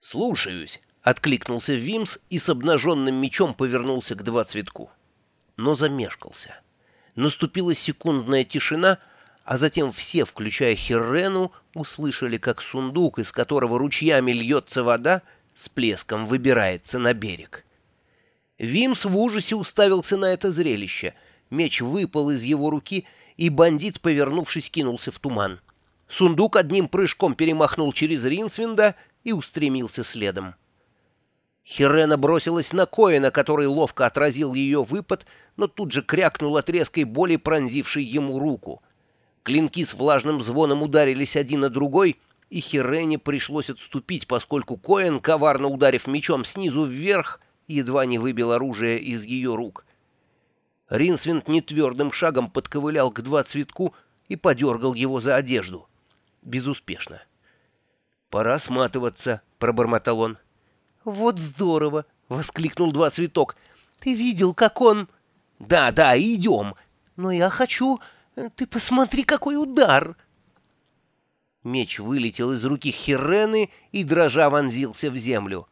«Слушаюсь», — откликнулся Вимс и с обнаженным мечом повернулся к два цветку. Но замешкался. Наступила секундная тишина, а затем все, включая Херрену, услышали, как сундук, из которого ручьями льется вода, с плеском выбирается на берег. Вимс в ужасе уставился на это зрелище. Меч выпал из его руки, и бандит, повернувшись, кинулся в туман. Сундук одним прыжком перемахнул через Ринсвинда и устремился следом. Хирена бросилась на Коэна, который ловко отразил ее выпад, но тут же крякнул от резкой боли, пронзившей ему руку. Клинки с влажным звоном ударились один на другой, и Хирене пришлось отступить, поскольку Коэн, коварно ударив мечом снизу вверх, едва не выбил оружие из ее рук. Ринсвинд нетвердым шагом подковылял к два цветку и подергал его за одежду. Безуспешно. «Пора сматываться», — пробормотал он. «Вот здорово!» — воскликнул два цветок. «Ты видел, как он...» «Да, да, идем!» «Но я хочу... Ты посмотри, какой удар!» Меч вылетел из руки Хирены и, дрожа, вонзился в землю.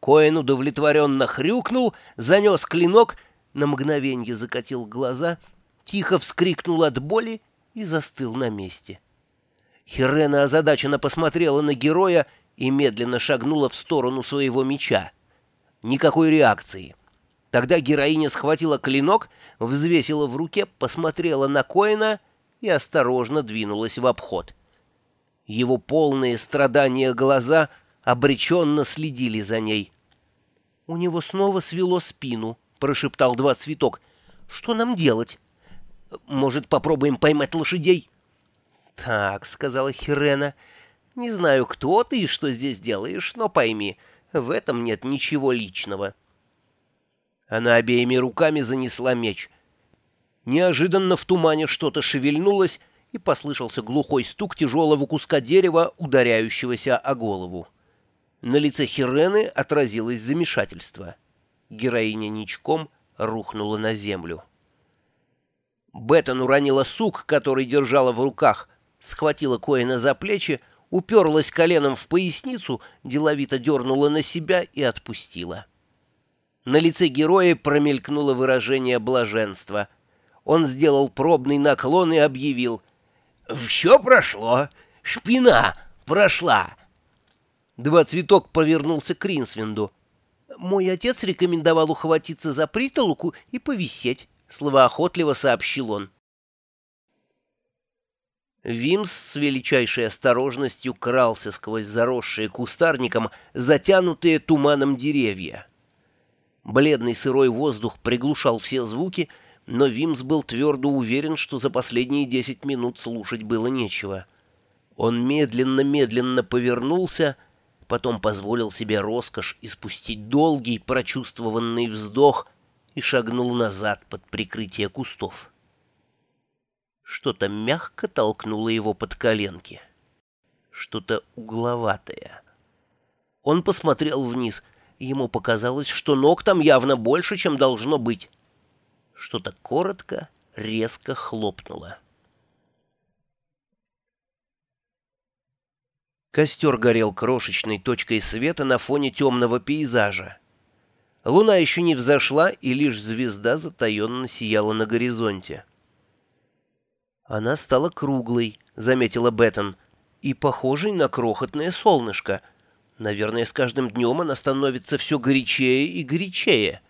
Коэн удовлетворенно хрюкнул, занес клинок, на мгновенье закатил глаза, тихо вскрикнул от боли и застыл на месте. Хирена озадаченно посмотрела на героя и медленно шагнула в сторону своего меча. Никакой реакции. Тогда героиня схватила клинок, взвесила в руке, посмотрела на Коина и осторожно двинулась в обход. Его полные страдания глаза обреченно следили за ней. «У него снова свело спину», — прошептал два цветок. «Что нам делать? Может, попробуем поймать лошадей?» «Так», — сказала Хирена, — «не знаю, кто ты и что здесь делаешь, но пойми, в этом нет ничего личного». Она обеими руками занесла меч. Неожиданно в тумане что-то шевельнулось, и послышался глухой стук тяжелого куска дерева, ударяющегося о голову. На лице Хирены отразилось замешательство. Героиня ничком рухнула на землю. Беттон уронила сук, который держала в руках, схватила Коэна за плечи, уперлась коленом в поясницу, деловито дернула на себя и отпустила. На лице героя промелькнуло выражение блаженства. Он сделал пробный наклон и объявил «Все прошло, шпина прошла». Два цветок повернулся к Ринсвинду. «Мой отец рекомендовал ухватиться за притолоку и повисеть», — словоохотливо сообщил он. Вимс с величайшей осторожностью крался сквозь заросшие кустарником, затянутые туманом деревья. Бледный сырой воздух приглушал все звуки, но Вимс был твердо уверен, что за последние десять минут слушать было нечего. Он медленно-медленно повернулся, потом позволил себе роскошь испустить долгий прочувствованный вздох и шагнул назад под прикрытие кустов. Что-то мягко толкнуло его под коленки. Что-то угловатое. Он посмотрел вниз. Ему показалось, что ног там явно больше, чем должно быть. Что-то коротко, резко хлопнуло. Костер горел крошечной точкой света на фоне темного пейзажа. Луна еще не взошла, и лишь звезда затаенно сияла на горизонте. «Она стала круглой», — заметила Беттон, — «и похожей на крохотное солнышко. Наверное, с каждым днем она становится все горячее и горячее».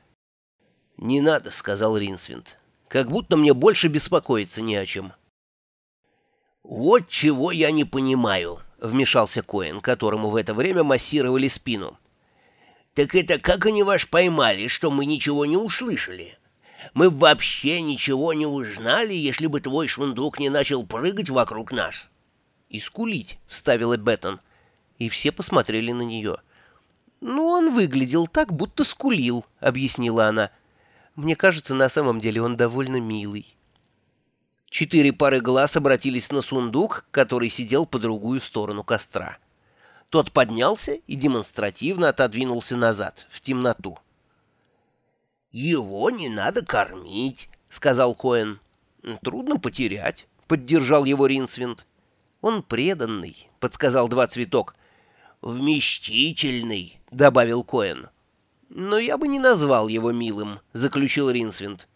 «Не надо», — сказал Ринсвинд. «Как будто мне больше беспокоиться не о чем». «Вот чего я не понимаю», — вмешался Коэн, которому в это время массировали спину. «Так это как они вас поймали, что мы ничего не услышали?» Мы вообще ничего не узнали, если бы твой шундук не начал прыгать вокруг нас. — И скулить, — вставила Беттон. И все посмотрели на нее. — Ну, он выглядел так, будто скулил, — объяснила она. Мне кажется, на самом деле он довольно милый. Четыре пары глаз обратились на сундук, который сидел по другую сторону костра. Тот поднялся и демонстративно отодвинулся назад, в темноту. «Его не надо кормить», — сказал Коэн. «Трудно потерять», — поддержал его Ринсвинд. «Он преданный», — подсказал Два Цветок. «Вместительный», — добавил Коэн. «Но я бы не назвал его милым», — заключил Ринсвинд.